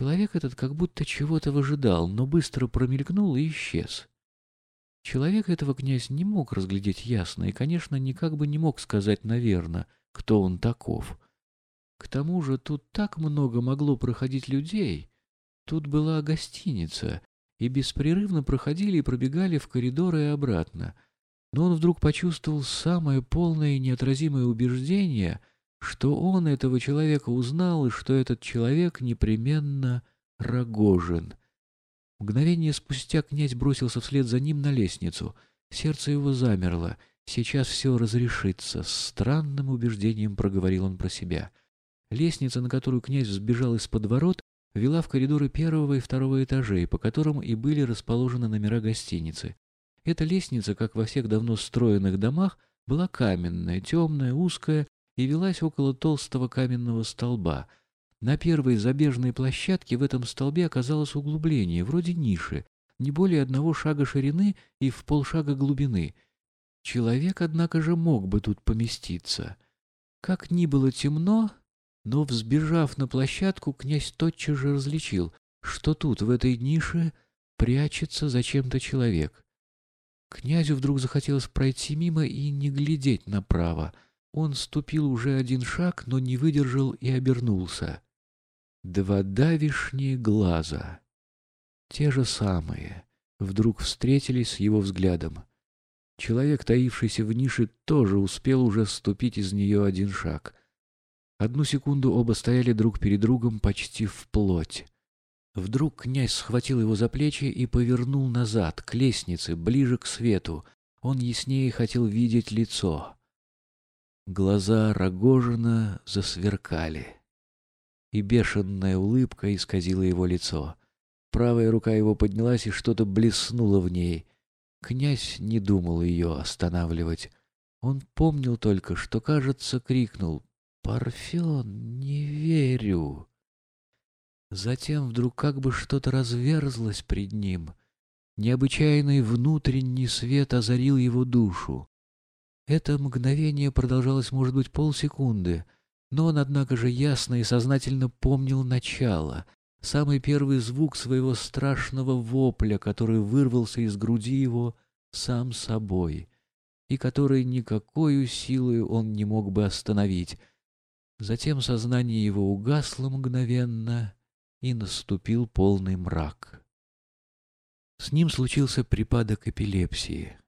Человек этот как будто чего-то выжидал, но быстро промелькнул и исчез. Человека этого князь не мог разглядеть ясно и, конечно, никак бы не мог сказать, наверное, кто он таков. К тому же тут так много могло проходить людей. Тут была гостиница, и беспрерывно проходили и пробегали в коридоры и обратно. Но он вдруг почувствовал самое полное и неотразимое убеждение, что он этого человека узнал и что этот человек непременно Рогожин. Мгновение спустя князь бросился вслед за ним на лестницу. Сердце его замерло. Сейчас все разрешится. С странным убеждением проговорил он про себя. Лестница, на которую князь взбежал из-под ворот, вела в коридоры первого и второго этажей, по которым и были расположены номера гостиницы. Эта лестница, как во всех давно строенных домах, была каменная, темная, узкая и велась около толстого каменного столба. На первой забежной площадке в этом столбе оказалось углубление, вроде ниши, не более одного шага ширины и в полшага глубины. Человек, однако же, мог бы тут поместиться. Как ни было темно, но, взбежав на площадку, князь тотчас же различил, что тут, в этой нише, прячется зачем-то человек. Князю вдруг захотелось пройти мимо и не глядеть направо. Он ступил уже один шаг, но не выдержал и обернулся. Два давишние глаза, те же самые, вдруг встретились с его взглядом. Человек, таившийся в нише, тоже успел уже ступить из нее один шаг. Одну секунду оба стояли друг перед другом почти вплоть. Вдруг князь схватил его за плечи и повернул назад, к лестнице, ближе к свету. Он яснее хотел видеть лицо. Глаза Рогожина засверкали, и бешеная улыбка исказила его лицо. Правая рука его поднялась, и что-то блеснуло в ней. Князь не думал ее останавливать. Он помнил только, что, кажется, крикнул «Парфен, не верю!» Затем вдруг как бы что-то разверзлось пред ним. Необычайный внутренний свет озарил его душу. Это мгновение продолжалось, может быть, полсекунды, но он, однако же, ясно и сознательно помнил начало, самый первый звук своего страшного вопля, который вырвался из груди его сам собой, и который никакой силой он не мог бы остановить, Затем сознание его угасло мгновенно, и наступил полный мрак. С ним случился припадок эпилепсии,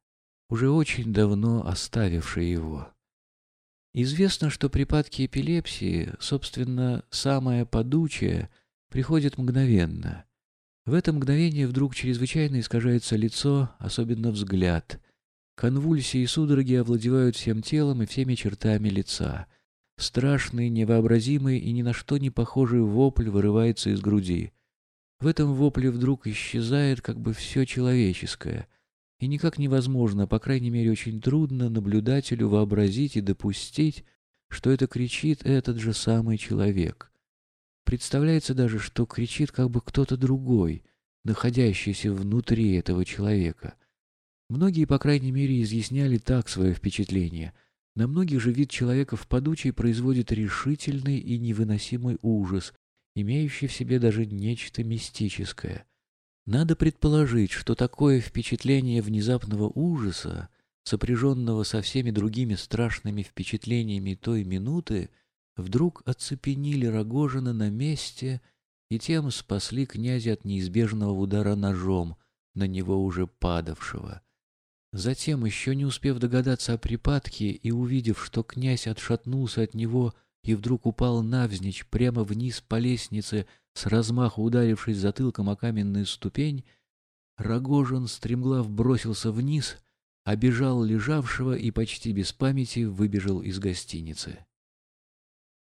уже очень давно оставивший его. Известно, что припадки эпилепсии, собственно, самое подучее, приходят мгновенно. В это мгновение вдруг чрезвычайно искажается лицо, особенно взгляд. Конвульсии и судороги овладевают всем телом и всеми чертами лица — Страшный, невообразимый и ни на что не похожий вопль вырывается из груди. В этом вопле вдруг исчезает как бы все человеческое, и никак невозможно, по крайней мере очень трудно наблюдателю вообразить и допустить, что это кричит этот же самый человек. Представляется даже, что кричит как бы кто-то другой, находящийся внутри этого человека. Многие, по крайней мере, изъясняли так свое впечатление — на многих же вид человека в подучей производит решительный и невыносимый ужас, имеющий в себе даже нечто мистическое. Надо предположить, что такое впечатление внезапного ужаса, сопряженного со всеми другими страшными впечатлениями той минуты, вдруг оцепенили Рогожина на месте и тем спасли князя от неизбежного удара ножом, на него уже падавшего. Затем, еще не успев догадаться о припадке и увидев, что князь отшатнулся от него и вдруг упал навзничь прямо вниз по лестнице, с размаху ударившись затылком о каменную ступень, Рогожин стремглав бросился вниз, обежал лежавшего и почти без памяти выбежал из гостиницы.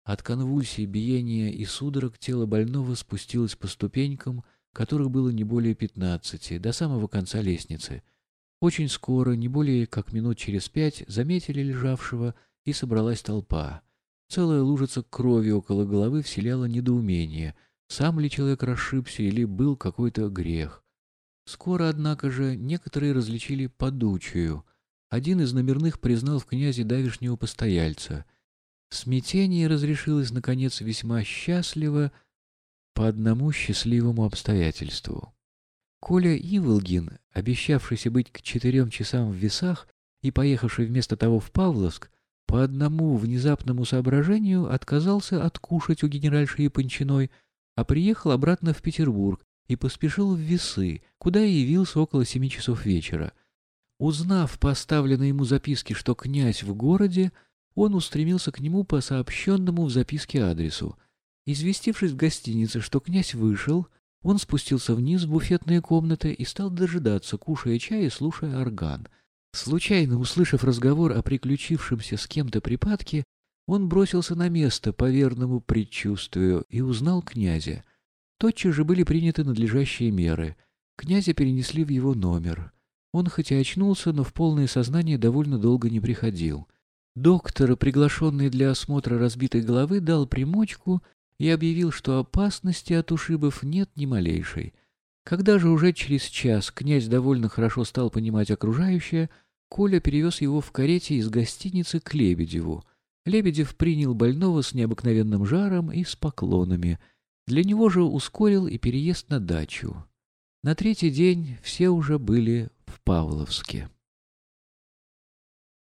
От конвульсий, биения и судорог тело больного спустилось по ступенькам, которых было не более пятнадцати, до самого конца лестницы — очень скоро, не более как минут через пять, заметили лежавшего, и собралась толпа. Целая лужица крови около головы вселяла недоумение, сам ли человек расшибся или был какой-то грех. Скоро, однако же, некоторые различили подучую. Один из номерных признал в князе давишнего постояльца. Смятение разрешилось, наконец, весьма счастливо, по одному счастливому обстоятельству. Коля Иволгин, обещавшийся быть к четырем часам в весах и поехавший вместо того в Павловск, по одному внезапному соображению отказался откушать у генеральши Япончиной, а приехал обратно в Петербург и поспешил в весы, куда и явился около семи часов вечера. Узнав по оставленной ему записке, что князь в городе, он устремился к нему по сообщенному в записке адресу. Известившись в гостинице, что князь вышел, он спустился вниз в буфетные комнаты и стал дожидаться, кушая чай и слушая орган — Случайно услышав разговор о приключившемся с кем-то припадке, он бросился на место по верному предчувствию и узнал князя. Тотчас же были приняты надлежащие меры. Князя перенесли в его номер. Он хоть и очнулся, но в полное сознание довольно долго не приходил. Доктор, приглашенный для осмотра разбитой головы, дал примочку и объявил, что опасности от ушибов нет ни малейшей. Когда же уже через час князь довольно хорошо стал понимать окружающее, Коля перевез его в карете из гостиницы к Лебедеву. Лебедев принял больного с необыкновенным жаром и с поклонами. Для него же ускорил и переезд на дачу. На третий день все уже были в Павловске.